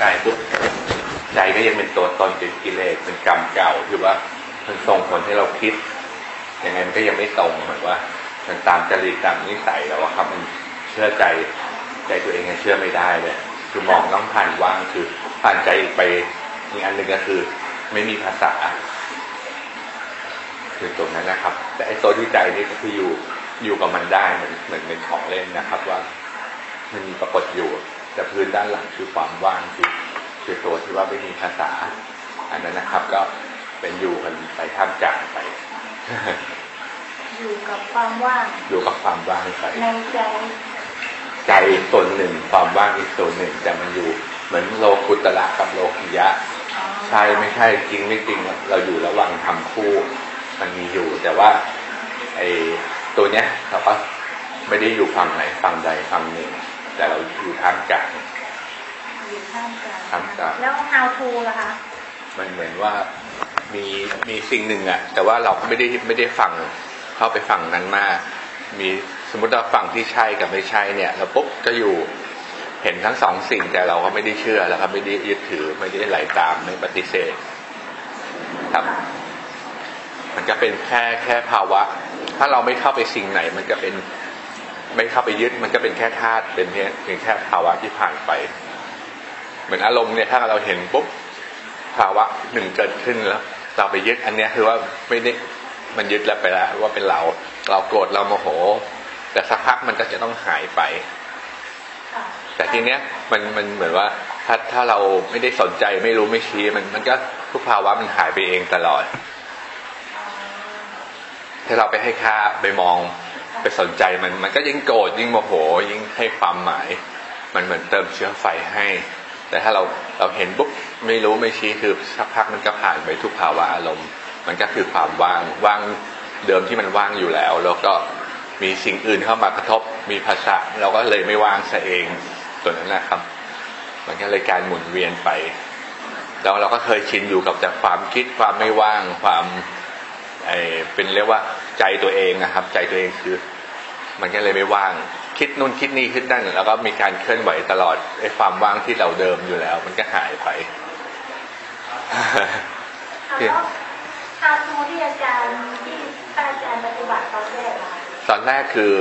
กายปุ๊บใจก็ยังเป็นตัวตนเป็นกิเลสเป็นกรรมเก่าคือว่ามันส่งผลให้เราคิดยังไงมันก็ยังไม่ตรงเหมือนว่า มันตามจริตตามนิสัยแล้วครับมันเชื่อใจใจตัวเองยังเชื่อไม่ได้เลยคือมองต้องผ่านว่างคือผ่านใจไปอีกอันหนึ่งก็คือ ไม่มีภาษา คือตรงนั้นนะครับ แต่ไอ้ตัวที่ใจนี่ก็คืออยู่อยู่กับมันได้เหมือนเหมือนเป็นของเล่นนะครับ ว่ามันมีปรากฏอยู่ แต่พื้นด้านหลังคือความว่างคือคือตัวที่ว่าไม่มีภาษา อันนั้นนะครับก็เป็นอยู่กันไปท่ามกลางไป อยู่กับความว่าง อยู่กับความว่างไปในใจใจส่วนหนึ่งความว่างอีกส่วนหนึ่งแต่มันอยู่ เหมือนโลกุตระกับโลกิยะอ๋อใช่ไม่ใช่จริงไม่จริงเราอยู่ระหว่างทำคู่ มันมีอยู่ แต่ว่าไอ้ตัวเนี้ยเราก็ไม่ได้อยู่ฝั่งไหนฝั่งใดฝั่งหนึ่ง แต่เราอยู่ท่ามกลางอยู่ท่ามกลางท่ามกลางแล้ว how to ล่ะคะ มันเหมือนว่ามีมีสิ่งหนึ่งอะแต่ว่าเราไม่ได้ไม่ได้ฟังเข้าไปฝั่งนั้นมาก มีสมมติว่าฝั่งที่ใช่กับไม่ใช่เนี่ยเราปุ๊บก็อยู่เห็นทั้งสองสิ่งแต่เราก็ไม่ได้เชื่อแล้วก็ไม่ได้ยึดถือไม่ได้ไหลตามไม่ปฏิเสธครับ มันก็เป็นแค่แค่ภาวะ ถ้าเราไม่เข้าไปสิ่งไหน มันจะเป็น ไม่เข้าไปยึดมันก็เป็นแค่ธาตุเป็นแค่เป็นแค่ภาวะที่ผ่านไป เหมือนอารมณ์เนี่ยถ้าเราเห็นปุ๊บภาวะหนึ่งเกิดขึ้นแล้ว เราไปยึดอันเนี้ยคือว่าไม่ได้มันยึดแล้วไปแล้วว่าเป็นเรา เราโกรธเราโมโห แต่สักพักมันก็จะต้องหายไป แต่ทีเนี้ยมันมันเหมือนว่าถ้าถ้าเราไม่ได้สนใจไม่รู้ไม่ชี้มันมันก็ทุกภาวะมันหายไปเองตลอดถ้าเราไปให้ค่าไปมอง ไปสนใจมันมันก็ยิ่งโกรธยิ่งโมโหยิ่งให้ความหมาย มันเหมือนเติมเชื้อไฟให้ แต่ถ้าเราเราเห็นปุ๊บไม่รู้ไม่ชี้คือสักพักมันก็ผ่านไปทุกภาวะอารมณ์ มันก็คือความว่างว่างเดิมที่มันว่างอยู่แล้ว แล้วก็มีสิ่งอื่นเข้ามากระทบมีภาษาเราก็เลยไม่ว่างซะเองตัวนั้นนะครับ มันก็เลยการหมุนเวียนไปแล้วเราก็เคยชินอยู่กับแต่ความคิดความไม่ว่างความไอเป็นเรียกว่า ใจตัวเองนะครับ ใจตัวเองคือ มันก็เลยไม่ว่าง คิดนู่นคิดนี่คิดนั่นแล้วก็มีการเคลื่อนไหวตลอดไอ้ความว่างที่เราเดิมอยู่แล้ว มันก็หายไปค่ะแล้ว how to ที่อาจารย์ที่อาจารย์ปฏิบัติตอนแรกอะคะตอนแรกคือ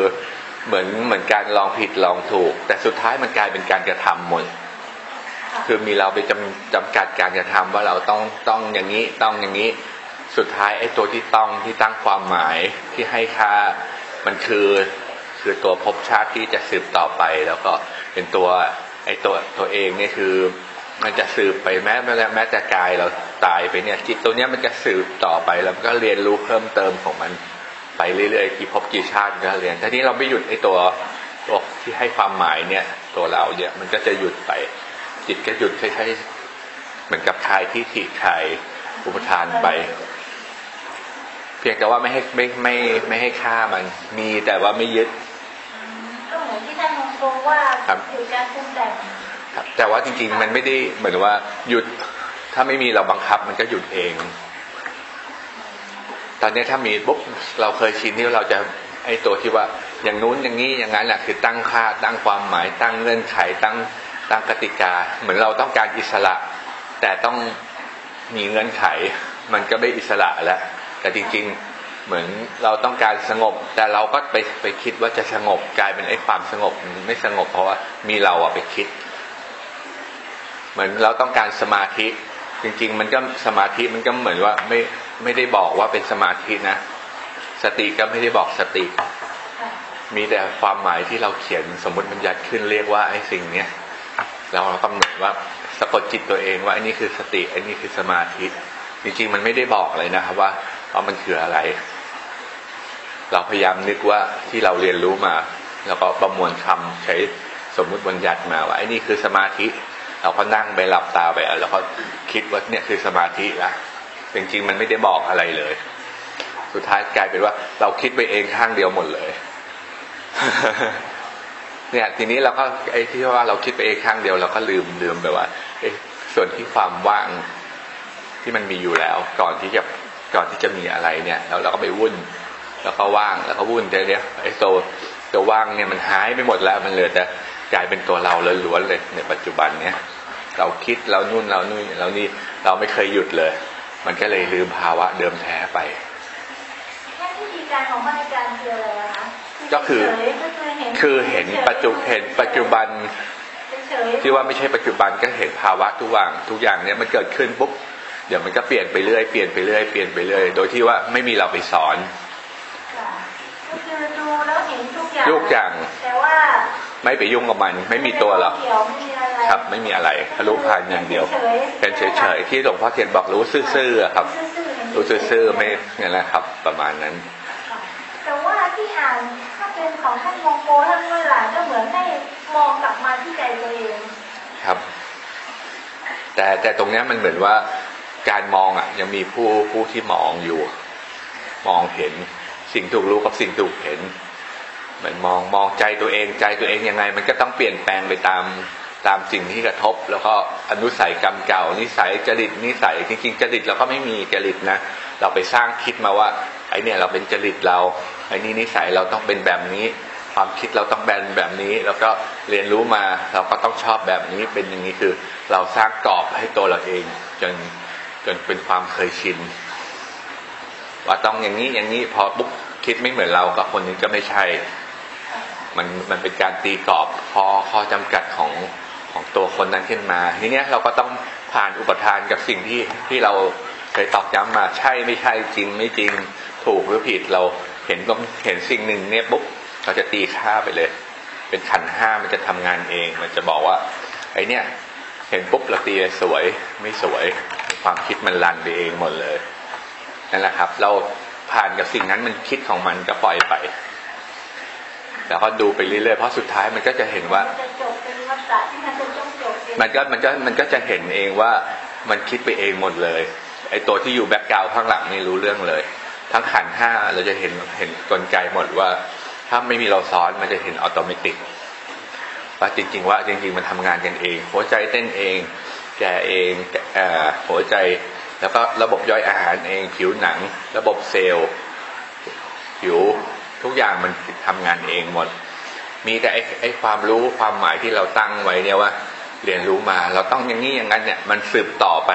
เหมือนเหมือนการลองผิดลองถูก แต่สุดท้ายมันกลายเป็นการกระทำหมดค่ะคือมีเราไปจำจำกัดการกระทำว่าเราต้องต้องอย่างนี้ต้องอย่างนี้ สุดท้ายไอ้ตัวที่ต้องที่ตั้งความหมายที่ให้ค่ามันคือคือตัวภพชาติที่จะสืบต่อไป แล้วก็เป็นตัวไอ้ตัวตัวเองเนี่ยคือมันจะสืบไปแม้แม้แม้แต่กายเราตายไปเนี่ยจิตตัวเนี้ยมันจะสืบต่อไปแล้วก็เรียนรู้เพิ่มเติมของมันไปเรื่อยๆกี่ภพกี่ชาติก็เรียนทีนี้เราไม่หยุดไอ้ตัวตัวที่ให้ความหมายเนี่ย ตัวเราเนี่ยมันก็จะหยุดไป จิตก็หยุดคล้ายๆเหมือนกับคลายที่ถิคลายอุปทานไป เพียงแต่ว่าไม่ให้ไม่ไม่ไม่ให้ฆ่ามัน มีแต่ว่าไม่ยึดอืมก็เหมือนที่ท่านมงคลว่าครับอยู่การปรุงแต่งครับ แต่ว่าจริง ๆ มันไม่ได้เหมือนว่าหยุดถ้าไม่มีเราบังคับมันก็หยุดเอง ตอนนี้ถ้ามีปุ๊บเราเคยชินที่เราจะไอ้ตัวที่ว่าอย่างนู้นอย่างนี้อย่างนั้นแหละคือตั้งค่าตั้งความหมายตั้งเงื่อนไขตั้งตั้งกติกา เหมือนเราต้องการอิสระ แต่ต้องมีเงื่อนไข มันก็ไม่อิสระแล้ว แต่จริงๆเหมือนเราต้องการสงบ แต่เราก็ไปไปคิดว่าจะสงบกลายเป็นไอ้ความสงบไม่สงบเพราะว่ามีเราอะไปคิด เหมือนเราต้องการสมาธิ จริง ๆ มันก็สมาธิมันก็เหมือนว่าไม่ไม่ได้บอกว่าเป็นสมาธินะ สติก็ไม่ได้บอกสติ มีแต่ความหมายที่เราเขียนสมมติบัญญัติขึ้นเรียกว่าไอ้สิ่งเนี้ยเรากำหนดว่าสะกดจิตตัวเองว่าอ้นี่คือสติอ้นี่คือสมาธิ จริงๆ มันไม่ได้บอกเลยนะครับว่า ว่ามันคืออะไร เราพยายามนึกว่าที่เราเรียนรู้มา แล้วก็ประมวลคำใช้สมมุติบัญญัติมาว่าไอ้นี่คือสมาธิ เราก็นั่งไปหลับตาไปแล้วก็คิดว่าเนี่ยคือสมาธิละจริงๆมันไม่ได้บอกอะไรเลย สุดท้ายกลายเป็นว่า เราคิดไปเองข้างเดียวหมดเลย เนี่ย ทีนี้เราก็ไอ้ที่ว่าเราคิดไปเองข้างเดียวเราก็ลืมลืมไปว่าเอ้ส่วนที่ความว่างที่มันมีอยู่แล้ว ก่อนที่จะ ก่อนที่จะมีอะไรเนี่ยแล้วเราก็ไปวุ่น แล้วก็ว่างแล้วก็วุ่นแต่เนี้ยไอ้ตัวตัวว่างเนี่ยมันหายไปหมดแล้วมันเหลือแต่กลายเป็นตัวเราล้วนๆเลยในปัจจุบันเนี้ยเราคิดเรานู่นเรานู่นเรานี่เราไม่เคยหยุดเลย มันก็เลยลืมภาวะเดิมแท้ไปแค่วิธีการของพระอาจารย์คืออะไรนะคะก็คือเฉยๆก็คือเห็นคือเห็นปัจจุเห็นปัจจุบันเฉยๆที่ว่าไม่ใช่ปัจจุบันก็เห็นภาวะทุกอย่างทุกอย่างเนี่ยมันเกิดขึ้นปุ๊บ เดี๋ยวมันก็เปลี่ยนไปเรื่อยเปลี่ยนไปเรื่อยเปลี่ยนไปเรื่อย โดยที่ว่าไม่มีเราไปสอนค่ะก็คือดูแล้วเห็นทุกอย่างทุกอย่างแต่ว่าไม่ไปยุ่งกับมัน ไม่มีตัวเราไม่เกี่ยวไม่มีอะไรครับไม่มีอะไรทะลุผ่านอย่างเดียวเป็นเฉยๆที่หลวงพ่อเทียนบอกรู้ซื่อๆอะครับ รู้ซื่อๆไม่นี่นแหละครับ ประมาณนั้น แต่ว่าที่อ่านถ้าเป็นของท่านมองโกท่านเมื่อหลานก็เหมือนให้มองกลับมาที่ใจตัวเองครับ แต่แต่ตรงเนี้ยมันเหมือนว่า การมองอะ ยังมีผู้ผู้ที่มองอยู่ มองเห็นสิ่งถูกรู้กับสิ่งถูกเห็นเหมือนมองมองใจตัวเองใจตัวเองยังไง มันก็ต้องเปลี่ยนแปลงไปตามตามสิ่งที่กระทบ แล้วก็อนุสัยกรรมเก่า นิสัยจริตนิสัยจริงๆจริตเราก็ไม่มีจริตนะเราไปสร้างคิดมาว่า ไอเนี่ยเราเป็นจริตเราไอนี่นิสัยเราต้องเป็นแบบนี้ ความคิดเราต้องแบนแบบนี้ แล้วก็เรียนรู้มาเราก็ต้องชอบแบบนี้เป็นอย่างนี้คือ เราสร้างกรอบให้ตัวเราเองจน จนเป็นความเคยชินว่าต้องอย่างนี้อย่างนี้พอปุ๊บคิดไม่เหมือนเรากับคนนี้ก็ไม่ใช่ มันมันเป็นการตีกรอบข้อข้อจำกัดของของตัวคนนั้นขึ้นมา ทีเนี้ยเราก็ต้องผ่านอุปทานกับสิ่งที่ที่เราเคยตอกย้ำมาใช่ไม่ใช่จริง ไม่จริงถูกหรือผิดเราเห็นต้องเห็นสิ่งหนึ่งเนี่ยปุ๊บเราจะตีค่าไปเลย เป็นขันห้ามันจะทำงานเอง มันจะบอกว่า ไอเนี้ยเห็นปุ๊บเราตีเลยสวยไม่สวย ความคิดมันรันไปเองหมดเลยนั่นแหละครับ เราผ่านกับสิ่งนั้นมันคิดของมันก็ปล่อยไปแล้วก็ดูไปเรื่อยๆเพราะสุดท้ายมันก็จะเห็นว่า มันก็มันก็มันก็จะเห็นเองว่ามันคิดไปเองหมดเลย ไอ้ตัวที่อยู่แบ็กกราวข้างหลังนี่รู้เรื่องเลย ทั้งขันห้าเราจะเห็นเห็นกลไกหมดว่า ถ้าไม่มีเราซ้อนมันจะเห็นอัตโนมัติว่าจริง ๆ ว่าจริง ๆ มันทำงานกันเอง หัวใจเต้นเอง แกเองเอ่อหัวใจ แล้วก็ระบบย่อยอาหารเอง ผิวหนัง ระบบเซลล์ ผิวทุกอย่างมันทำงานเองหมด มีแต่ไอ้ไอความรู้ความหมายที่เราตั้งไว้เนี่ยว่า เรียนรู้มา เราต้องอย่างนี้อย่างนั้นเนี่ย มันสืบต่อไป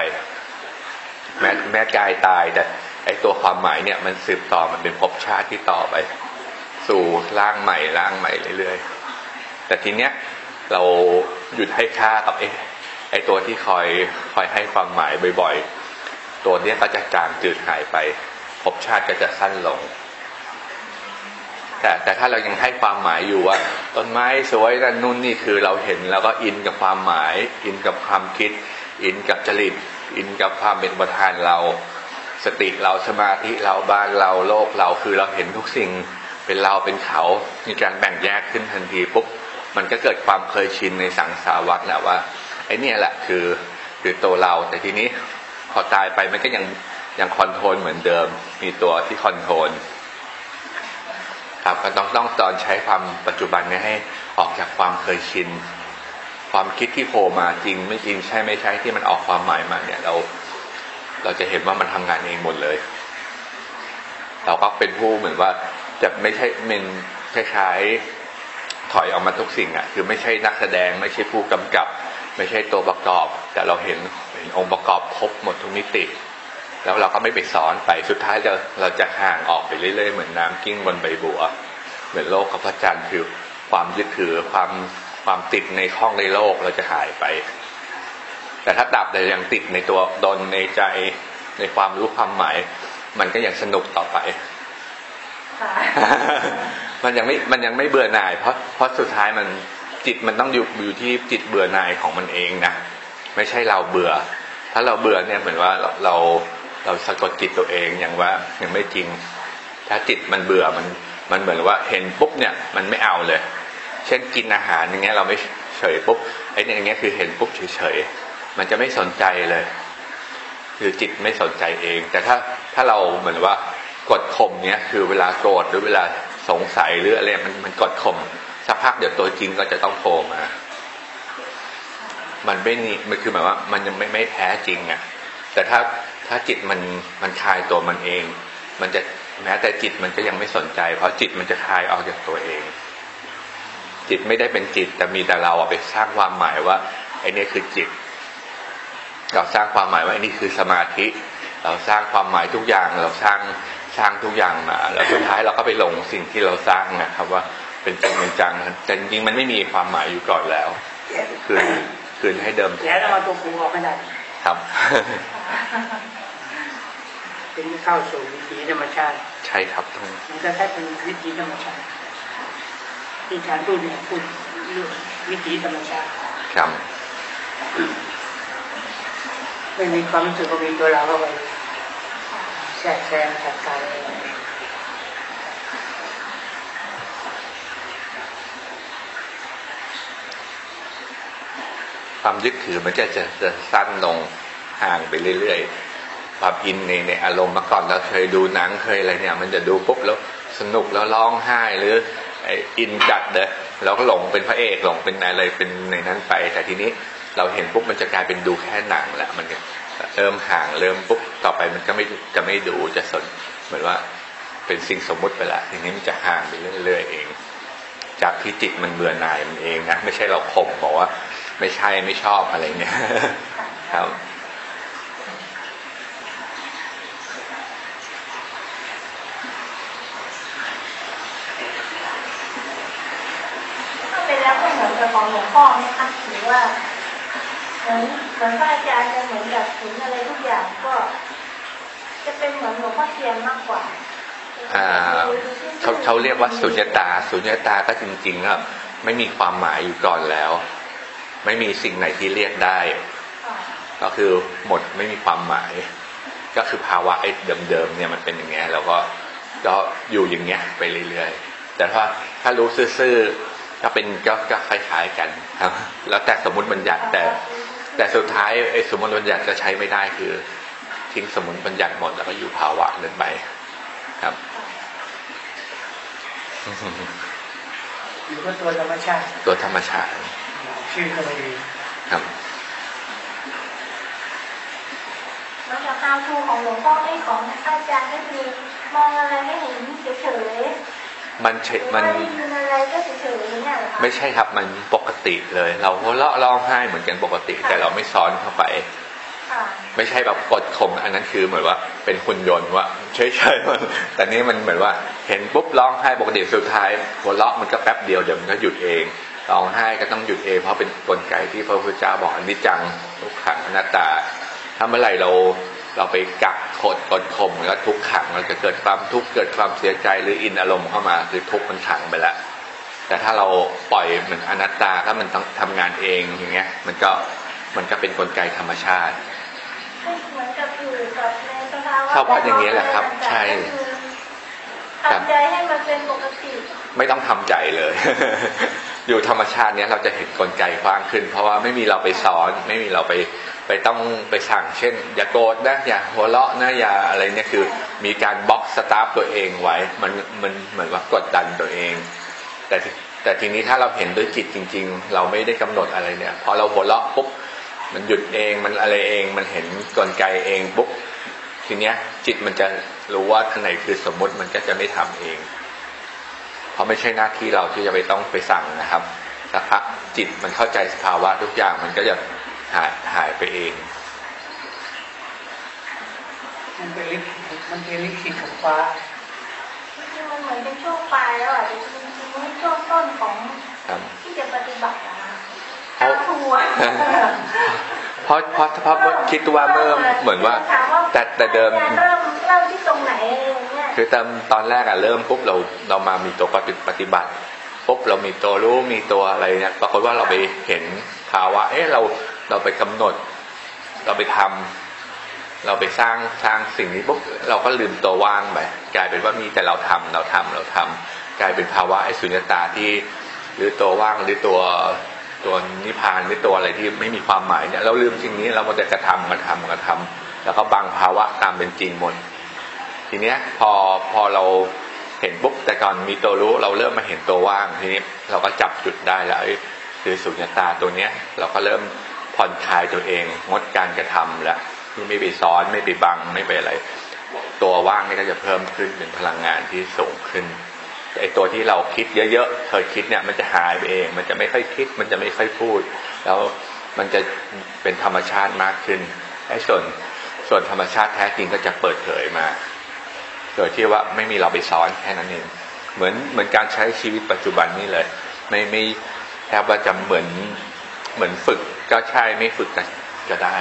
แม้แม้กายตายแต่ไอ้ตัวความหมายเนี่ย มันสืบต่อมันเป็นภพชาติที่ต่อไป สู่ร่างใหม่ร่างใหม่เรื่อยๆแต่ทีเนี้ยเราหยุดให้ค่ากับไอ้ ไอ้ตัวที่คอยคอยให้ความหมายบ่อยๆ ตัวเนี้ยก็จะจางจืดหายไปภพชาติก็จะสั้นลง แต่แต่ถ้าเรายังให้ความหมายอยู่ว่าต้นไม้สวยนั่นนู่นนี่คือเราเห็นแล้วก็อินกับความหมาย อินกับความคิด อินกับจริตอินกับความเป็นประธานเรา สติเราสมาธิเราบ้านเราโลกเราคือเราเห็นทุกสิ่งเป็นเราเป็นเขา มีการแบ่งแยกขึ้นทันทีปุ๊บมันก็เกิดความเคยชินในสังสารวัฏแหละว่า ไอ้เนี่ยแหละ คือคือตัวเรา แต่ทีนี้พอตายไปมันก็ยังยัง control เหมือนเดิม มีตัวที่ control ครับก็ต้องต้องตอนใช้ความปัจจุบันเนี่ยให้ออกจากความเคยชิน ความคิดที่โผล่มาจริงไม่จริงใช่ไม่ใช่ที่มันออกความหมายมาเนี่ย เรา เราจะเห็นว่ามันทำงานเองหมดเลย เราก็เป็นผู้เหมือนว่าจะไม่ใช่เป็นคล้ายๆถอยออกมาทุกสิ่งอ่ะ คือไม่ใช่นักแสดงไม่ใช่ผู้กำกับ ไม่ใช่ตัวประกอบ แต่เราเห็นเห็นองค์ประกอบครบหมดทุกมิติ แล้วเราก็ไม่ไปสอนไปสุดท้ายเราเราจะห่างออกไปเรื่อยๆเหมือนน้ำกิ้งบนใบบัว เหมือนโลกกับพระจันทร์คือความยึดถือความความติดในข้องในโลกเราจะหายไป แต่ถ้าดับแต่ยังติดในตัวดนในใจในความรู้ความหมาย มันก็ยังสนุกต่อไปค่ะมันยังไม่มันยังไม่เบื่อหน่าย เพราะเพราะสุดท้ายมัน จิตมันต้องอยู่อยู่ที่จิตเบื่อหน่ายของมันเองนะไม่ใช่เราเบื่อ ถ้าเราเบื่อเนี่ยเหมือนว่าเราเราสะกดจิตตัวเองอย่างว่ายังไม่จริง ถ้าจิตมันเบื่อมันมันเหมือนว่าเห็นปุ๊บเนี่ยมันไม่เอาเลย เช่นกินอาหารอย่างเงี้ยเราไม่เฉยปุ๊บไอ้เนี่ยอย่างเงี้ยคือเห็นปุ๊บเฉยๆมันจะไม่สนใจเลยคือจิตไม่สนใจเอง แต่ถ้าถ้าเราเหมือนว่ากดข่มเนี้ยคือเวลาโกรธหรือเวลาสงสัยหรืออะไรมันมันกดข่ม สักพักเดี๋ยวตัวจริงก็จะต้องโผล่มา มันไม่นี่มันคือหมายว่า มันยังไม่ไม่แท้จริงอะ่ะ แต่ถ้าถ้าจิตมันมันคลายตัวมันเอง มันจะแม้แต่จิตมันก็ยังไม่สนใจ เพราะจิตมันจะคลายออกจากตัวเอง จิตไม่ได้เป็นจิต แต่มีแต่เราอาไปสร้างความหมายว่าไอ้นี่คือจิต เราสร้างความหมายว่าไอ้นี่คือสมาธิ เราสร้างความหมายทุกอย่าง เราสร้างสร้างทุกอย่างมาแล้วสุดท้ายเราก็ไปหลงสิ่งที่เราสร้างนะครับว่า เป็นจริงเป็นจังแต่จริงๆมันไม่มีความหมายอยู่ก่อนแล้ว คืนคืนให้เดิมแล้วเราเอาตัวกูออกไม่ได้ครับเป็นเข้าสู่วิถีธรรมชาติ ใช่ครับท่านมันก็แค่เป็นวิถีธรรมชาติที่อาจารย์พูดเนี่ยพูดเรื่องวิถีธรรมชาติครับไม่มีความรู้สึกว่ามีตัวเราเข้าไปแทรกแซงจัดการอะไร ความยึดถือมันจะจะจะสั้นลงห่างไปเรื่อยๆความอินในในอารมณ์เมื่อก่อนเราเคยดูหนังเคยอะไรเนี่ย มันจะดูปุ๊บแล้วสนุกแล้วร้องไห้หรืออินจัดเลยเราก็หลงเป็นพระเอกหลงเป็นอะไรเป็นในนั้นไป แต่ทีนี้เราเห็นปุ๊บมันจะกลายเป็นดูแค่หนังแหล้วมันเริ่มห่างเริ่มปุ๊บต่อไปมันก็ไม่จะไม่ดูจะสนเหมือนว่าเป็นสิ่งสมมุติไปละทีนี้มันจะห่างไปเรื่อยๆเอง จากที่จิตมันเบื่อหน่ายมันเองนะไม่ใช่เราข่มบอกว่า ไม่ใช่ไม่ชอบอะไรเนี่ย ครับถ้าเป็นแล้วก็เหมือนกับของหลวงพ่อไหมคะหรือว่าเหมือนเหมือนพระอาจารย์จะเหมือนกับถึงอะไรทุกอย่างก็ จะเป็นเหมือนหลวงพ่อเทียนมากกว่าอ่าเขาเขาเรียกว่าสุญญตา สุญญตาก็จริงๆแล้วไม่มีความหมายอยู่ก่อนแล้ว ไม่มีสิ่งไหนที่เรียกได้ค่ะก็คือหมดไม่มีความหมาย ก็คือภาวะไอ้เดิมๆเนี่ยมันเป็นอย่างเงี้ยแล้วก็ก็อยู่อย่างเงี้ยไปเรื่อยๆ แต่ถ้าถ้ารู้ซื่อๆก็เป็นก็ก็คล้ายๆกันครับ แล้วแต่สมมุติบัญญัติแต่ แต่สุดท้ายไอ้สมมติบัญญัติจะใช้ไม่ได้คือ ทิ้งสมมติบัญญัติหมดแล้วก็อยู่ภาวะนั้นไปครับอยู่กับตัวธรรมชาติ ตัวธรรมชาติ ชื่อก็ไม่มีครับแล้วจากการทูของหลวงพ่อไอ้ของอาจารย์ก็คือมองอะไรไม่เห็นเฉยๆมันเฉหรือมัว่านได้ยินอะไรก็เฉยๆเนี่ยเหรอคะไม่ใช่ครับมันปกติเลย เราหัวเราะร้องไห้เหมือนกันปกติ แต่เราไม่ซ้อนเข้าไปค่ะไม่ใช่แบบกดข่มอันนั้นคือเหมือนว่าเป็นหุ่นยนต์ว่าเฉยๆมันแต่นี่มันเหมือนว่า เห็นปุ๊บร้องไห้ปกติสุดท้ายหัวเราะมันก็แป๊บเดียวเดี๋ยวมันก็หยุดเอง ร้องไห้ก็ต้องหยุดเองเพราะเป็นกลไกที่พระพุทธเจ้าบอกอนิจจังทุกขังอนัตตา ถ้าเมื่อไหร่เราเราไปกักกดกดข่มแล้วทุกขังมันจะเกิดความทุกข์เกิดความเสียใจหรืออินอารมณ์เข้ามาคือทุกข์มันขังไปแล้วแต่ถ้าเราปล่อยเหมือนอนัตตาถ้ามันต้องทำงานเองอย่างเงี้ย มันก็มันก็เป็นกลไกธรรมชาติเหมือนกับอยู่กับในสภาวะชอบว่าอย่างนี้แหละครับ ใช่ทำใจให้มันเป็นปกติ ไม่ต้องทำใจเลย อยู่ธรรมชาติเนี้ยเราจะเห็นกลไกกว้างขึ้น เพราะว่าไม่มีเราไปสอน ไม่มีเราไปไปต้องไปสั่ง เช่น อย่าโกรธนะอย่าหัวเราะนะอย่าอะไรเนี่ยคือ มีการบล็อกสตาร์ฟตัวเองไว้ มันมันเหมือนว่ากดดันตัวเอง แต่แต่ทีนี้ถ้าเราเห็นด้วยจิตจริง ๆ เราไม่ได้กำหนดอะไรเนี่ยพอเราหัวเราะปุ๊บมันหยุดเองมันอะไรเองมันเห็นกลไกเองปุ๊บทีเนี้ยจิตมันจะรู้ว่าท่านไหนคือสมมติมันก็จะไม่ทำเอง เพราะไม่ใช่หน้าที่เราที่จะไปต้องไปสั่งนะครับสักพักจิตมันเข้าใจสภาวะทุกอย่างมันก็จะหายหายไปเอง มันเป็นลิขิตมันเป็นลิขิตของฟ้าจริงๆมันเหมือนเป็นช่วงปลายแล้วอะจริงๆมันช่วงต้นของครับที่จะปฏิบัติอะนะเพราะทัวเพราะเพราะเพราะคิดว่าเมื่อเหมือนว่า แต่แต่เดิมเริ่มเริ่มที่ตรงไหน คือตอนตอนแรกอะเริ่มปุ๊บเราเรามามีตัวปฏิปฏิบัติปุ๊บเรามีตัวรู้มีตัวอะไรเนี่ยปรากฏว่าเราไปเห็นภาวะเอ๊ะเราเราไปกำหนด เราไปทำเราไปสร้างสร้างสิ่งนี้ปุ๊บเราก็ลืมตัวว่างไปกลายเป็นว่ามีแต่เราทำเราทำเราทำกลายเป็นภาวะไอ้สุญญตาที่ หรือตัวว่างหรือตัวตัวนิพพานหรือตัวอะไรที่ไม่มีความหมายเนี่ยเราลืมสิ่งนี้เราก็จะกระทำกระทำกระทำแล้วก็บังภาวะตามเป็นจริงหมด ทีเนี้ยพอพอเราเห็นปุ๊บแต่ก่อนมีตัวรู้เราเริ่มมาเห็นตัวว่างทีนี้เราก็จับจุดได้แล้วเอ้ยคือสุญญตาตัวเนี้ย เราก็เริ่มผ่อนคลายตัวเองงดการกระทำแล้วที่ไม่ไปซ้อนไม่ไปบังไม่ไปอะไร ตัวว่างนี่ก็จะเพิ่มขึ้นเป็นพลังงานที่สูงขึ้นไอตัวที่เราคิดเยอะๆเคยคิดเนี่ย มันจะหายไปเอง มันจะไม่ค่อยคิด มันจะไม่ค่อยพูด แล้วมันจะเป็นธรรมชาติมากขึ้นไอ้ส่วนส่วนธรรมชาติแท้จริงก็จะเปิดเผยมา โดยที่ว่าไม่มีเราไปซ้อนแค่นั้นเองเหมือนเหมือนการใช้ชีวิตปัจจุบันนี่เลย ไม่ไม่แทบว่าจะเหมือนเหมือนฝึกก็ใช่ไม่ฝึกก็ก็ได้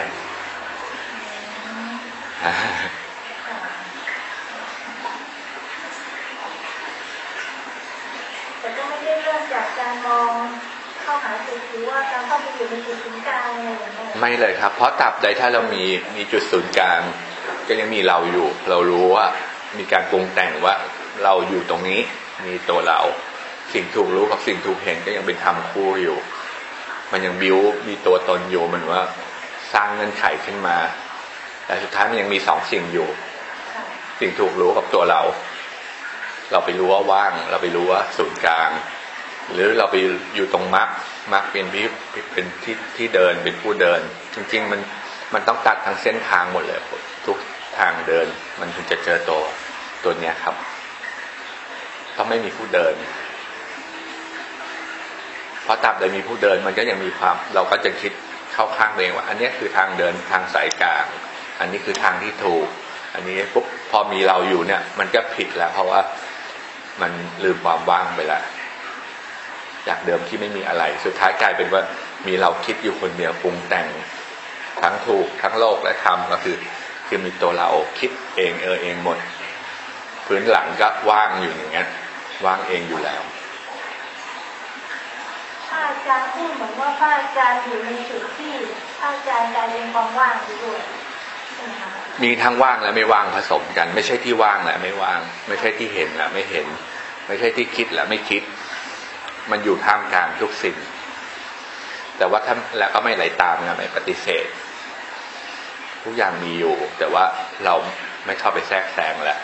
แต่ก็ไม่ได้เริ่มจากการมองเข้าหาจุดหรือว่าการเข้าไปอยู่ในจุดศูนย์กลางอะไรอย่างเงี้ยไม่เลยครับ เพราะตับใดถ้าเรามีมีจุดศูนย์กลาง ก็ยังมีเราอยู่ เรารู้ว่า มีการปรุงแต่งว่าเราอยู่ตรงนี้มีตัวเรา สิ่งถูกรู้กับสิ่งถูกเห็นก็ยังเป็นธรรมคู่อยู่ มันยังบิวมีตัวตนอยู่มันว่าสร้างเงื่อนไขขึ้นมา แต่สุดท้ายมันยังมีสองสิ่งอยู่ สิ่งถูกรู้กับตัวเรา เราไปรู้ว่าว่าง เราไปรู้ว่าศูนย์กลาง หรือเราไปอยู่ตรงมรรคมรรคเป็นที่เป็นที่ที่เดินเป็นผู้เดิน จริง ๆ มันมันต้องตัดทั้งเส้นทางหมดเลยทุกทางเดิน มันถึงจะเจอตัว ตัวเนี้ยครับ ต้องไม่มีผู้เดิน เพราะตราบใดมีผู้เดินมันก็ยังมีความ เราก็จะคิดเข้าข้างเองว่า อันนี้คือทางเดินทางสายกลาง อันนี้คือทางที่ถูก อันนี้ปุ๊บพอมีเราอยู่เนี่ย มันก็ผิดแล้ว เพราะว่ามันลืมความว่างไปล้วจากเดิมที่ไม่มีอะไร สุดท้ายกลายเป็นว่ามีเราคิดอยู่คนเดียวปรุงแต่งทั้งถูกทั้งโลกและธรรมก็คือ คือมีตัวเราคิดเองเออเองหมด พื้นหลังก็ว่างอยู่อย่างนั้นว่างเองอยู่แล้วพระอาจารย์พูดเหมือนว่าพระอาจารย์อยู่ในจุดที่พระอาจารย์กลายเป็นความว่างไปด้วยใช่ไหมคะมีทั้งว่างและไม่ว่างผสมกัน ไม่ใช่ที่ว่างและไม่ว่าง ไม่ใช่ที่เห็นและไม่เห็น ไม่ใช่ที่คิดและไม่คิด มันอยู่ท่ามกลางทุกสิ่ง แต่ว่าถ้าแล้วก็ไม่ไหลตามนะไม่ปฏิเสธ ทุกอย่างมีอยู่ แต่ว่าเราไม่เข้าไปแทรกแซงแล้ว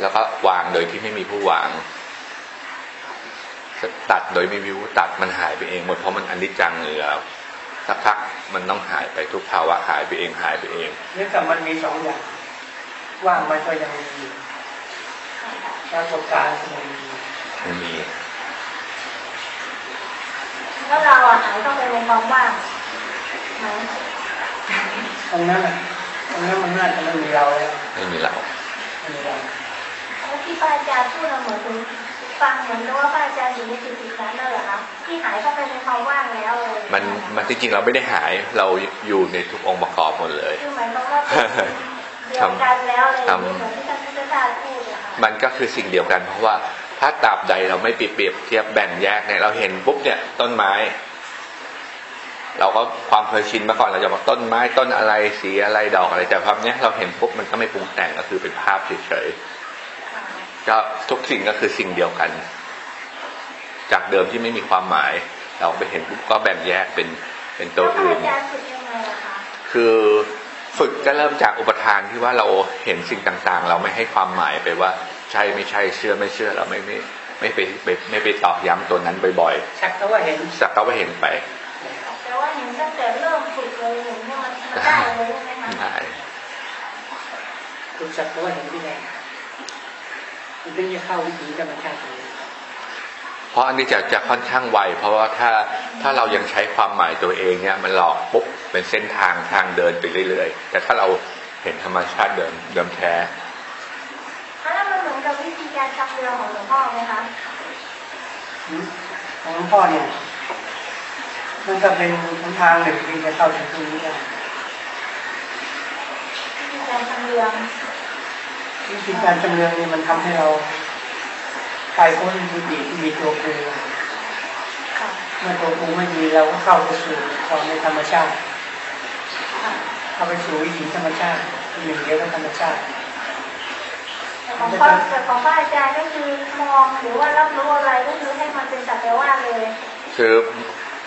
แล้วก็วางโดยที่ไม่มีผู้วาง ตัดโดยไม่มีผู้ตัดมันหายไปเองหมดเพราะมันอนิจจังเลยแล้วสักพักมันต้องหายไปทุกภาวะหายไปเองหายไปเองนี่แต่มันมีสองอย่างว่างมันก็ยังมีอยู่ปรากฏการณ์ก็ยังมีอยู่มันมีแล้วเราอะหายเข้าไปในความว่างไหมตรงนั้นน่ะตรง นั้นมันน่าจะไม่มีเราแล้วไม่มีเราไม่มีเราแล้วที่พระอาจารย์พูดเราเหมือนถึงฟังเหมือนกับว่าพระอาจารย์อยู่ในจุดจุดนั้นนั่นเหรอคะที่หายเข้าไปในความว่างแล้วเลยมันมันจริงๆเราไม่ได้หายเราอยู่ในทุกองค์ประกอบหมดเลยคือหมายความว่าเป็นเดียวกันแล้วอะไรอย่างนี้เหมือนที่ท่านพุทธทาสพูดอะค่ะมันก็คือสิ่งเดียวกันเพราะว่าถ้าตราบใดเราไม่เปรียบเทียบแบ่งแยกเนี่ยเราเห็นปุ๊บเนี่ยต้นไม้ เราก็ความเคยชินมาก่อนเราจะบอกต้นไม้ต้นอะไรสีอะไรดอกอะไรแต่ความเนี้ยเราเห็นปุ๊บมันก็ไม่ปรุงแต่งก็คือเป็นภาพเฉยๆก็ทุกสิ่งก็คือสิ่งเดียวกัน จากเดิมที่ไม่มีความหมาย เราไปเห็นปุ๊บก็แบ่งแยกเป็นเป็นตัวอื่นแล้วพระอาจารย์ฝึกยังไงอะคะคือฝึกก็เริ่มจากอุปทานที่ว่าเราเห็นสิ่งต่างๆ เราไม่ให้ความหมายไปว่า ใช่ไม่ใช่เชื่อไม่เชื่อเราไม่ไม่ไม่ไปไปไม่ไปตอกย้ำตัวนั้นบ่อยชักก็ว่าเห็นๆสักก็ว่าเห็นไป แต่ว่าเห็นตั้งแต่เริ่มฝึก เลยเห็นว่ามันมันได้เลยใช่ไหมคะได้คุณชักก็ว่าเห็นที่ไหนมันถึงจะเข้าวิถีธรรมชาติเลยเพราะอันนี้จะจะค่อนข้างไวเพราะว่าถ้าถ้าเรายังใช้ความหมายตัวเองเนี่ยมันหลอกปุ๊บเป็นเส้นทางทางเดินไปเรื่อยๆ แต่ถ้าเราเห็นธรรมชาติเดิมเดิมแท้แล้วมันเหมือนกับวิธีการชักเรือของหลวงพ่อไหมคะอืมของหลวงพ่อเนี่ย มันก็เป็นหนทางหนึ่งที่จะเข้าถึงตรงนี้ได้วิธีการชักเรือวิธีการจำเริญนี่มันทำให้เราไปพ้นวิถีที่มีตัวกูค่ะเมื่อตัวกูไม่มีเราก็เข้าไปสู่ความในธรรมชาติค่ะเข้าไปสู่วิถีธรรมชาติหนึ่งเดียวกับธรรมชาติแต่ของพ่อแต่ของพระอาจารย์ก็คือมองหรือว่ารับรู้อะไรก็คือให้มันเป็นสักแต่ว่าเลยคือ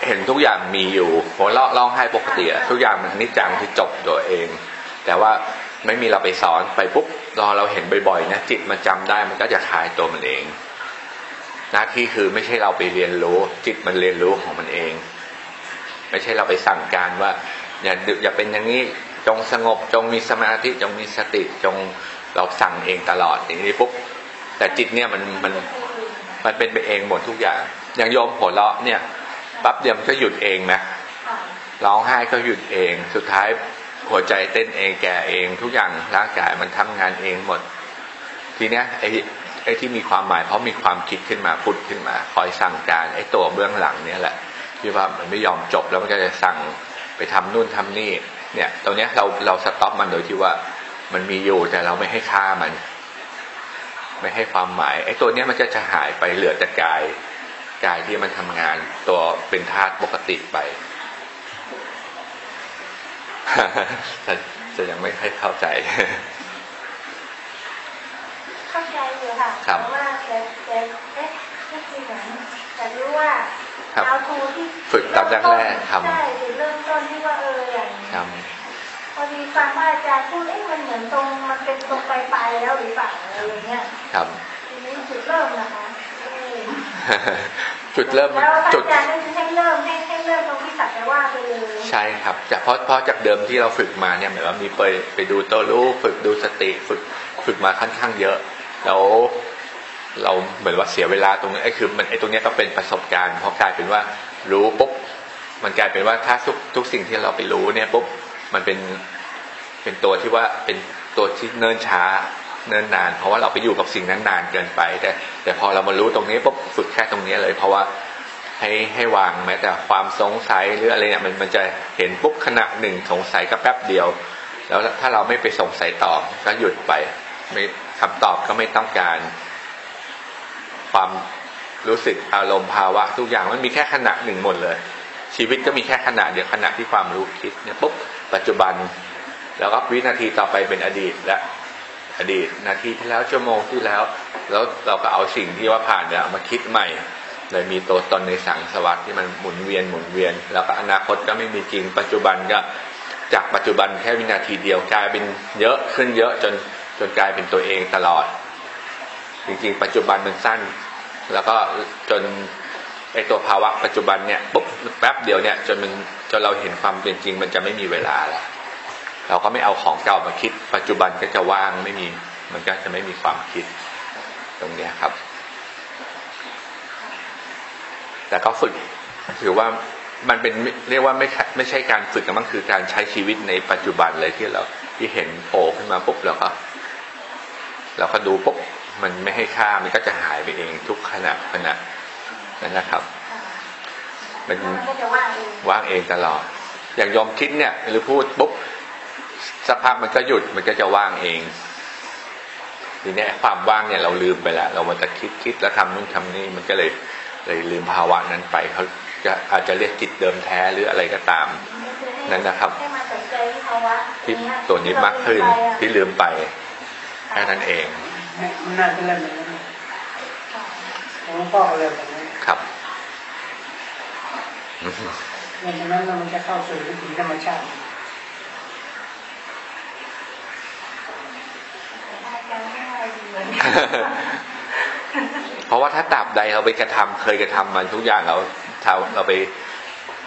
เห็นทุกอย่างมีอยู่ผมเล่าเล่าให้ปกติทุกอย่างมันนิจจังที่จบตัวเอง แต่ว่าไม่มีเราไปสอนไปปุ๊บรอเราเห็นบ่อยๆนะจิตมันจำได้มันก็จะคลายตัวมันเอง หน้าที่คือไม่ใช่เราไปเรียนรู้ จิตมันเรียนรู้ของมันเอง ไม่ใช่เราไปสั่งการว่า อย่าอย่าเป็นอย่างนี้จงสงบจงมีสมาธิจงมีสติจงเราสั่งเองตลอดอย่างนี้ปุ๊บแต่จิตเนี่ยมันมันมันเป็นไปเองหมดทุกอย่าง อย่างโยมหัวเราะเนี่ย ปั๊บเดียวมันก็หยุดเองนะค่ะร้องไห้ก็หยุดเอง สุดท้ายหัวใจเต้นเองแก่เอง ทุกอย่างร่างกายมันทำงานเองหมด ทีเนี้ยไอ้ไอ้ที่มีความหมาย เพราะมีความคิดขึ้นมาพุดขึ้นมา คอยสั่งการไอ้ตัวเบื้องหลังเนี่ยแหละที่ว่ามันไม่ยอมจบแล้วมันก็จะสั่งไปทำนู่นทำนี่ เนี่ยตรงเนี้ยเราเราสต็อปมันโดยที่ว่ามันมีอยู่แต่เราไม่ให้ค่ามัน ไม่ให้ความหมายไอ้ตัวเนี้ยมันก็จะหายไปเหลือแต่กาย กายที่มันทำงานตัวเป็นธาตุปกติไปจะจะยังไม่ให้เข้าใจ เข้าใจอยู่ค่ะครับแต่ว่าแต่แต่เอ๊ะนี่คือเหมือนแต่รู้ว่าครับเอาทูที่ฝึกตามแรกๆทำใช่จุดเริ่มต้นที่ว่าเอออย่างครับพอดีฟังว่าอาจารย์พูดเอ๊ะมันเหมือนตรงมันเป็นตรงปลายๆแล้วหรือเปล่าอะไรอย่างเงี้ยครับทีนี้จุดเริ่มนะคะเออ จุดเริ่มแล้วจุดอาจารย์ให้เริ่มให้ให้เริ่มตรงที่สักแต่ว่าไปเลยใช่ครับจากเพราะเพราะจากเดิมที่เราฝึกมาเนี่ยเหมือนว่ามีไปไปดูตัวรู้ฝึกดูสติฝึกฝึกมาค่อนข้างเยอะแล้วเราเหมือนว่าเสียเวลาตรงนี้ไอ้คือมันไอ้ตรงเนี้ยก็เป็นประสบการณ์เพราะกลายเป็นว่ารู้ปุ๊บมันกลายเป็นว่าถ้าทุกทุกสิ่งที่เราไปรู้เนี่ยปุ๊บมันเป็นเป็นตัวที่ว่าเป็นตัวที่เนิ่นช้า เนิ่นนาน เพราะว่าเราไปอยู่กับสิ่งนั้นนานเกินไป แต่ แต่พอเรามารู้ตรงนี้ปุ๊บฝึกแค่ตรงนี้เลย เพราะว่าให้ให้วางแม้แต่ความสงสัยหรืออะไรเนี่ยมันมันจะเห็นปุ๊บขณะหนึ่งสงสัยก็แป๊บเดียว แล้วถ้าเราไม่ไปสงสัยต่อก็หยุดไปไม่คำตอบก็ไม่ต้องการ ความรู้สึกอารมณ์ภาวะ ทุกอย่างมันมีแค่ขณะหนึ่งหมดเลย ชีวิตก็มีแค่ขณะเดียวขณะที่ความรู้คิดเนี่ยปุ๊บปัจจุบัน แล้วก็วินาทีต่อไปเป็นอดีตและ อดีต นาทีที่แล้วชั่วโมงที่แล้ว แล้วเราก็เอาสิ่งที่ว่าผ่านเนี่ยมาคิดใหม่เลยมีตัวตนในสังสวัสดที่มันหมุนเวียนหมุนเวียน แล้วก็อนาคตก็ไม่มีจริงปัจจุบันก็จากปัจจุบันแค่วินาทีเดียวกลายเป็นเยอะขึ้นเยอะจนจนกลายเป็นตัวเองตลอด จริงๆ ปัจจุบันมันสั้น แล้วก็จนไอตัวภาวะปัจจุบันเนี่ยปุ๊บแป๊บเดียวเนี่ยจนมันจนเราเห็นความเป็นจริง มันจะไม่มีเวลาแล้ว เราก็ไม่เอาของเก่ามาคิด ปัจจุบันก็จะว่างไม่มีมันก็จะไม่มีความคิดตรงเนี้ยครับ แต่ก็ฝึกถือว่ามันเป็นเรียกว่าไม่ไม่ใช่การฝึกแต่มันคือการใช้ชีวิตในปัจจุบันเลยที่เราที่เห็นโผล่ขึ้นมาปุ๊บเราก็เราก็ดูปุ๊บมันไม่ให้ค่ามันก็จะหายไปเองทุกขณะขณะนั่นนะครับ มันแล้วมันก็จะว่างเองว่างเองตลอด อย่างยอมคิดเนี่ยหรือพูดปุ๊บ สักพักมันก็หยุดมันก็จะว่างเองทีเนี้ยความว่างเนี่ยเราลืมไปแล้ว เรามันจะคิดคิดแล้วทำนู่นทำนี่มันก็เลยเลยลืมภาวะนั้นไปเขาจะอาจจะเรียกจิตเดิมแท้หรืออะไรก็ตามนั่นนะครับให้มาสนใจที่ภาวะที่ตัวนี้มากขึ้นที่ลืมไปแค่นั้นเองมันน่าจะเริ่มอย่างนั้นหลวงพ่อก็เริ่มอย่างนั้นครับหลังจากนั้นเรามันจะเข้าสู่วิถีธรรมชาติ อาจารย์ให้อะไรดี เพราะว่าถ้าตราบใดเราไปกระทำเคยกระทำมันทุกอย่างเราเราเราไป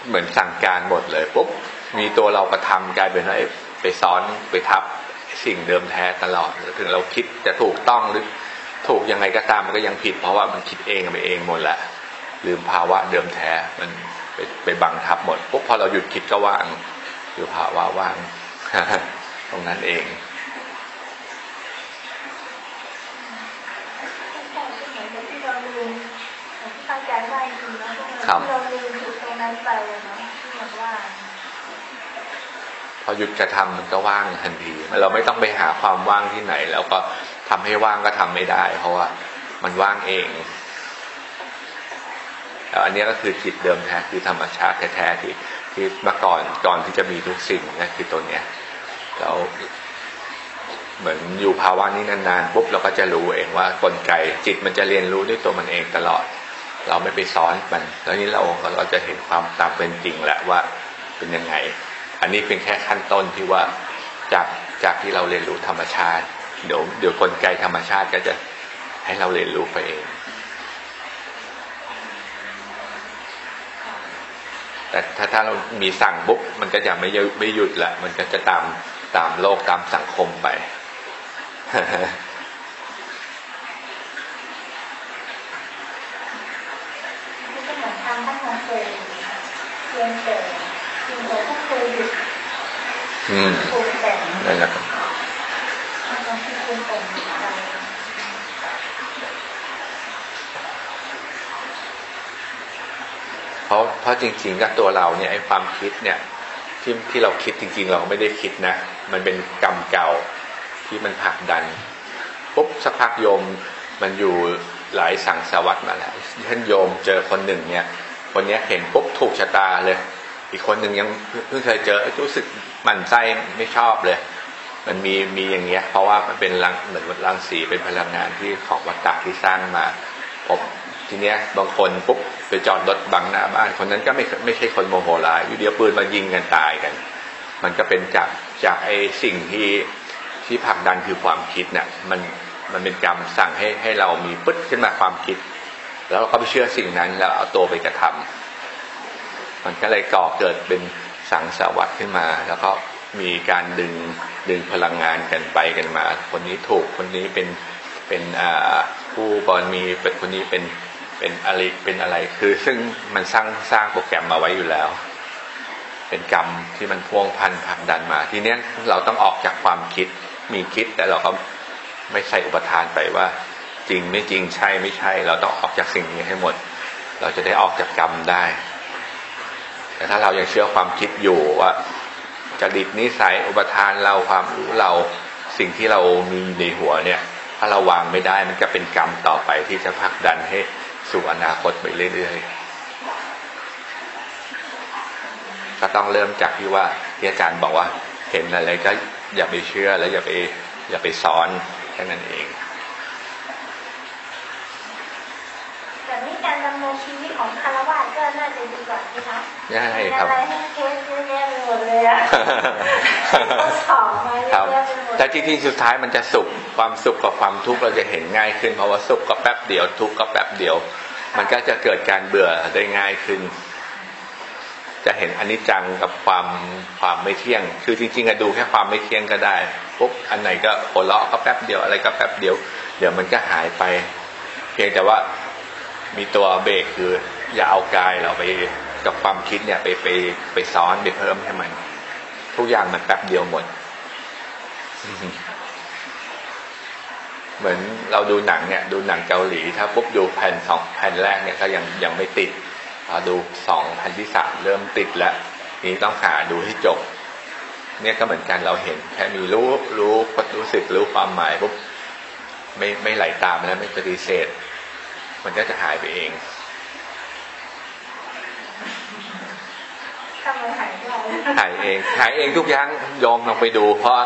เหมือนสั่งการหมดเลยปุ๊บมีตัวเรากระทำกลายเป็นว่าเอ๊ะไปซ้อนไปทับสิ่งเดิมแท้ตลอดถึงเราคิดจะถูกต้องหรือถูกยังไงก็ตามมันก็ยังผิด เพราะว่ามันคิดเองไปเองหมดแหละลืมภาวะเดิมแท้มันไปไปบังทับหมดปุ๊บพอเราหยุดคิดก็ว่างคือภาวะว่างตรงนั้นเอง เหมือนกับที่เราลืมเหมือนที่อาจารย์ว่าจริงๆนะพวกเราครับที่เราลืมตรงนั้นไปอะเนาะที่มันว่าพอหยุดกระทำมันก็ว่างทันทีเราไม่ต้องไปหาความว่างที่ไหน แล้วก็ทำให้ว่างก็ทำไม่ได้ เพราะว่ามันว่างเองแล้วอันนี้ก็คือจิตเดิมแท้คือธรรมชาติแท้ๆที่ที่เมื่อก่อนก่อนที่จะมีทุกสิ่งนะคือตัวเนี้ยเราเหมือนอยู่ภาวะนี้นานๆปุ๊บเราก็จะรู้เองว่ากลไกจิตมันจะเรียนรู้ด้วยตัวมันเองตลอด เราไม่ไปซ้อนมันแล้วนี้เราเราจะเห็นความตามเป็นจริงแหละว่าเป็นยังไง อันนี้เป็นแค่ขั้นต้นที่ว่าจากจากที่เราเรียนรู้ธรรมชาติเดี๋ยวเดี๋ยวกลไกธรรมชาติก็จะให้เราเรียนรู้ไปเอง แต่ถ้าถ้าเรามีสั่งปุ๊บมันก็จะไม่ยุดไม่หยุดละมันก็จะตามตามโลกตามสังคมไป ยงแต่ยงแต่ถ้าเคยหยุดอืมปรุงแต่งนั่นแหละครับเพราะเพราะจริงๆก็ตัวเราเนี่ยไอ้ความคิดเนี่ยที่ที่เราคิดจริง ๆ เราไม่ได้คิดนะ มันเป็นกรรมเก่าที่มันผลักดันปุ๊บสักพักโยมมันอยู่หลายสังสารวัตรมาแล้วเช่นโยมเจอคนหนึ่งเนี่ย คนนี้เห็นปุ๊บถูกชะตาเลย อีกคนหนึ่งยังเพิ่งเคยเจอรู้สึกหมั่นไส้ไม่ชอบเลย มันมีมีอย่างเงี้ย เพราะว่ามันเป็นรังเหมือนรังสีเป็นพลังงานที่ของวัฏฏะที่สร้างมาพบทีเนี้ยบางคนปุ๊บไปจอดรถบังหน้าบ้านคนนั้นก็ไม่ไม่ใช่คนโมโหร้ายอยู่เดียวปืนมายิงกันตายกัน มันก็เป็นจากจากไอ้สิ่งที่ที่ผลักดันคือความคิดเนี่ยมันมันเป็นกรรมสั่งให้ให้เรามีปึ๊ดขึ้นมาความคิด แล้วเราก็ไปเชื่อสิ่งนั้นแล้วเอาตัวไปกระทำมันก็เลยก่อเกิดเป็นสังสารวัตรขึ้นมา แล้วก็มีการดึงดึงพลังงานกันไปกันมา คนนี้ถูกคนนี้เป็นเป็นผู้บอลมีเป็นคนนี้เป็นเป็นอะไรเป็นอะไรคือซึ่งมันสร้างสร้างโปรแกรมมาไว้อยู่แล้ว เป็นกรรมที่มันพ่วงพันผลักดันมา ทีเนี้ยเราต้องออกจากความคิดมีคิดแต่เราก็ไม่ใส่อุปทานไปว่า จริงไม่จริงใช่ไม่ใช่ เราต้องออกจากสิ่งนี้ให้หมด เราจะได้ออกจากกรรมได้ แต่ถ้าเรายังเชื่อความคิดอยู่ว่าจริตนิสัยอุปทานเราความรู้เราสิ่งที่เรามีในหัวเนี่ย ถ้าเราวางไม่ได้มันก็เป็นกรรมต่อไปที่จะผลักดันให้สู่อนาคตไปเรื่อยๆก็ต้องเริ่มจากที่ว่าที่อาจารย์บอกว่า เห็นอะไรก็อย่าไปเชื่อแล้วอย่าไปอย่าไปซ้อนแค่นั้นเอง แต่นี่การดำเนินชีวิตของคารวะก็น่าจะดีกว่าไหมคะใช่มีครับอะไรให้เคสเยอะแยะไปหมดเลยอะก็สอบมาเยครับอะแยะไปหมดแต่จริงๆสุดท้ายมันจะสุขความสุขกับความทุกข์เราจะเห็นง่ายขึ้นเพราะว่าสุขก็แป๊บเดียวทุกข์ก็แป๊บเดียว มันก็จะเกิดการเบื่อได้ง่ายขึ้น จะเห็นอนิจจังกับความความไม่เที่ยง คือจริงๆอะดูแค่ความไม่เที่ยงก็ได้ปุ๊บอันไหนก็โอเลาะก็แป๊บเดียวอะไรก็แป๊บเดียว เดี๋ยวมันก็หายไป เพียงแต่ว่า มีตัวเบรกคือ อย่าเอากายเราไปกับความคิดเนี่ยไปไปไปซ้อนไปเพิ่มให้มัน ทุกอย่างมันแป๊บเดียวหมด เหมือนเราดูหนังเนี่ย ดูหนังเกาหลี ถ้าปุ๊บดูแผ่นสองแผ่นแรกเนี่ยก็ยังยังไม่ติดพอดูสองแผ่นที่สามเริ่มติดแล้วนี้ต้องหาดูให้จบ เนี่ยก็เหมือนกันเราเห็น แค่มีรู้รู้รู้สึกรู้ความหมายปุ๊บไม่ไม่ไหลตามแล้วไม่ปฏิเสธ มันก็จะหายไปเองทำไมหายได้หายเองหายเองทุกอย่างยอมลองไปดู เพราะ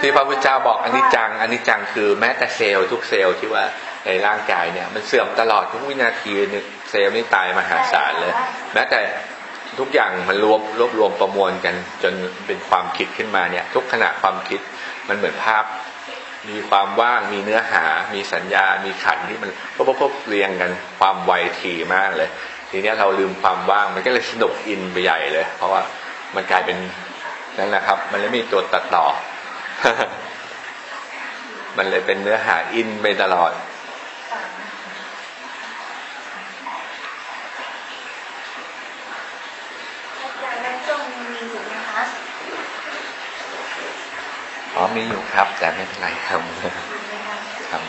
ที่พระพุทธเจ้าบอกอนิจจังอนิจจังคือแม้แต่เซลล์ทุกเซลล์ที่ว่าในร่างกายเนี่ย มันเสื่อมตลอดทุกวินาทีนึงเซลล์นี่ตายมหาศาลเลยแม้แต่ทุกอย่างมันรวมรวบรวมประมวลกัน จนเป็นความคิดขึ้นมาเนี่ย ทุกขณะความคิดมันเหมือนภาพ มีความว่าง มีเนื้อหา มีสัญญา มีขันที่มันพบพบเรียงกันความไวถี่มากเลย ทีนี้เราลืมความว่าง มันก็เลยสนุกอินไปใหญ่เลย เพราะว่ามันกลายเป็นนั่นนะครับ มันเลยมีตัวตัดต่อ มันเลยเป็นเนื้อหาอินไปตลอด อาจารย์แล้วช่วงนี้มีอยู่นะคะ อ๋อมีอยู่ครับ แต่ไม่เป็นไรครับครับ